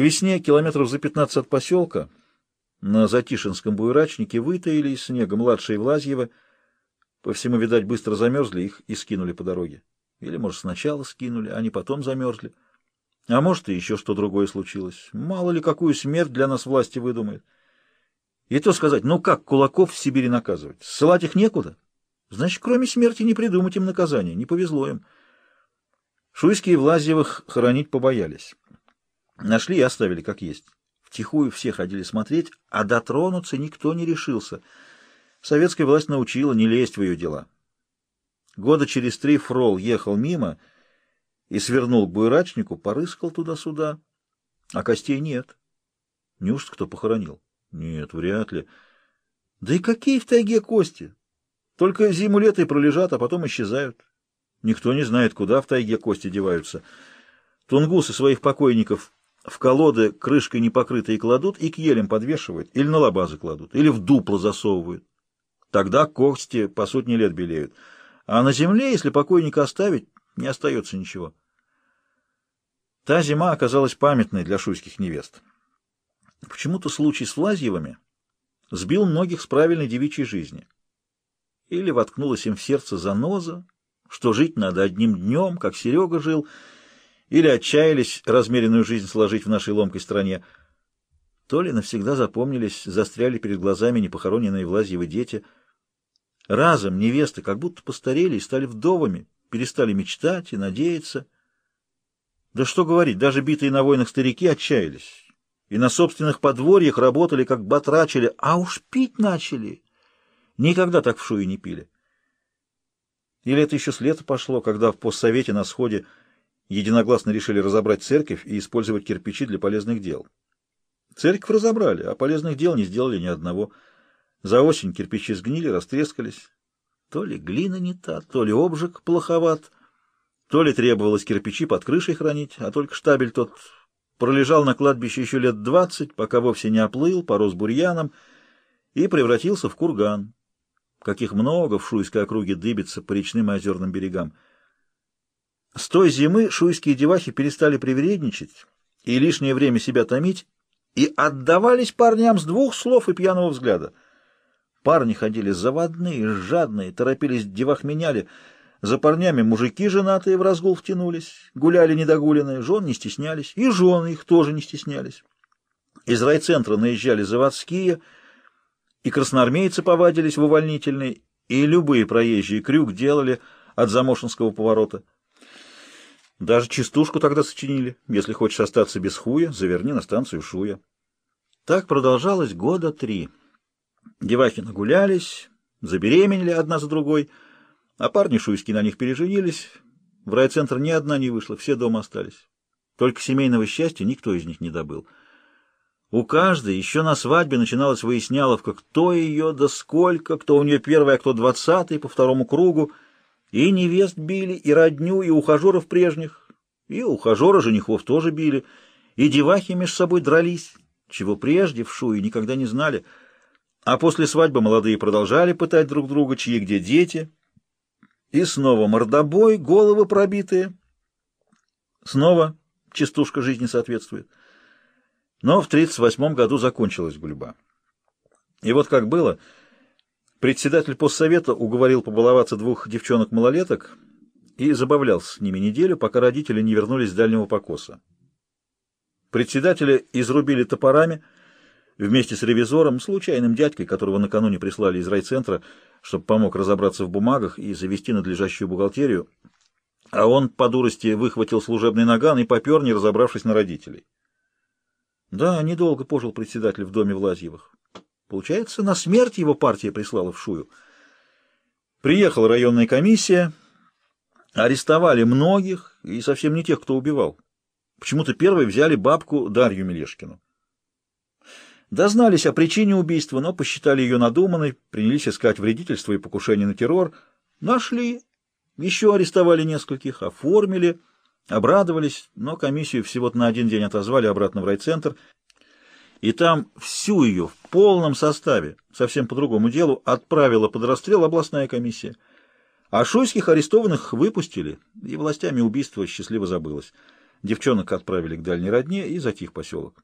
весне, километров за 15 от поселка, на Затишинском буерачнике вытаили из снега младшие Влазьева. По всему, видать, быстро замерзли их и скинули по дороге. Или, может, сначала скинули, а не потом замерзли. А может, и еще что другое случилось. Мало ли, какую смерть для нас власти выдумает. И то сказать, ну как кулаков в Сибири наказывать? Ссылать их некуда. Значит, кроме смерти не придумать им наказания. Не повезло им. Шуйские Влазьевых хоронить побоялись. Нашли и оставили как есть. Втихую все ходили смотреть, а дотронуться никто не решился. Советская власть научила не лезть в ее дела. Года через три Фрол ехал мимо и свернул к буйрачнику, порыскал туда-сюда, а костей нет. Неужто кто похоронил? Нет, вряд ли. Да и какие в тайге кости? Только зиму-лето и пролежат, а потом исчезают. Никто не знает, куда в тайге кости деваются. Тунгусы своих покойников в колоды крышкой не покрытые кладут и к елям подвешивают, или на лобазы кладут, или в дупло засовывают. Тогда кости по сотни лет белеют. А на земле, если покойника оставить, не остается ничего. Та зима оказалась памятной для шуйских невест. Почему-то случай с Влазьевыми сбил многих с правильной девичьей жизни. Или воткнулась им в сердце заноза, что жить надо одним днем, как Серега жил, или отчаялись размеренную жизнь сложить в нашей ломкой стране. То ли навсегда запомнились, застряли перед глазами непохороненные Влазьевы дети. Разом невесты как будто постарели и стали вдовами, перестали мечтать и надеяться. Да что говорить, даже битые на войнах старики отчаялись. И на собственных подворьях работали, как батрачили, а уж пить начали. Никогда так в шуе не пили. Или это еще с лета пошло, когда в постсовете на сходе единогласно решили разобрать церковь и использовать кирпичи для полезных дел. Церковь разобрали, а полезных дел не сделали ни одного. За осень кирпичи сгнили, растрескались. То ли глина не та, то ли обжиг плоховат, то ли требовалось кирпичи под крышей хранить, а только штабель тот пролежал на кладбище еще лет двадцать, пока вовсе не оплыл, порос бурьяном и превратился в курган, каких много в Шуйской округе дыбится по речным и озерным берегам. С той зимы шуйские девахи перестали привередничать и лишнее время себя томить, и отдавались парням с двух слов и пьяного взгляда. Парни ходили заводные, жадные, торопились, девах меняли. За парнями мужики женатые в разгул втянулись, гуляли недогуленные, жен не стеснялись, и жены их тоже не стеснялись. Из райцентра наезжали заводские, и красноармейцы повадились в увольнительный, и любые проезжие крюк делали от Замошинского поворота. Даже частушку тогда сочинили. Если хочешь остаться без хуя, заверни на станцию Шуя. Так продолжалось года три. Девахи нагулялись, забеременели одна за другой, а парни шуйские на них переженились. В райцентр ни одна не вышла, все дома остались. Только семейного счастья никто из них не добыл. У каждой еще на свадьбе начиналась выясняловка, кто ее, да сколько, кто у нее первый, а кто двадцатый, по второму кругу — и невест били, и родню, и ухажеров прежних, и ухажера женихов тоже били, и девахи между собой дрались, чего прежде в Шуе никогда не знали. А после свадьбы молодые продолжали пытать друг друга, чьи где дети. И снова мордобой, головы пробитые. Снова частушка жизни соответствует. Но в 38 году закончилась гульба. И вот как было... Председатель постсовета уговорил побаловаться двух девчонок-малолеток и забавлялся с ними неделю, пока родители не вернулись с дальнего покоса. Председателя изрубили топорами вместе с ревизором, случайным дядькой, которого накануне прислали из райцентра, чтобы помог разобраться в бумагах и завести надлежащую бухгалтерию, а он по дурости выхватил служебный наган и попер, не разобравшись на родителей. Да, недолго пожил председатель в доме Влазьевых. Получается, на смерть его партия прислала в Шую. Приехала районная комиссия, арестовали многих и совсем не тех, кто убивал. Почему-то первой взяли бабку Дарью Мелешкину. Дознались о причине убийства, но посчитали ее надуманной, принялись искать вредительство и покушение на террор. Нашли, еще арестовали нескольких, оформили, обрадовались, но комиссию всего-то на один день отозвали обратно в райцентр — и там всю ее в полном составе, совсем по другому делу, отправила под расстрел областная комиссия. А шуйских арестованных выпустили, и властями убийство счастливо забылось. Девчонок отправили к дальней родне, и затих поселок.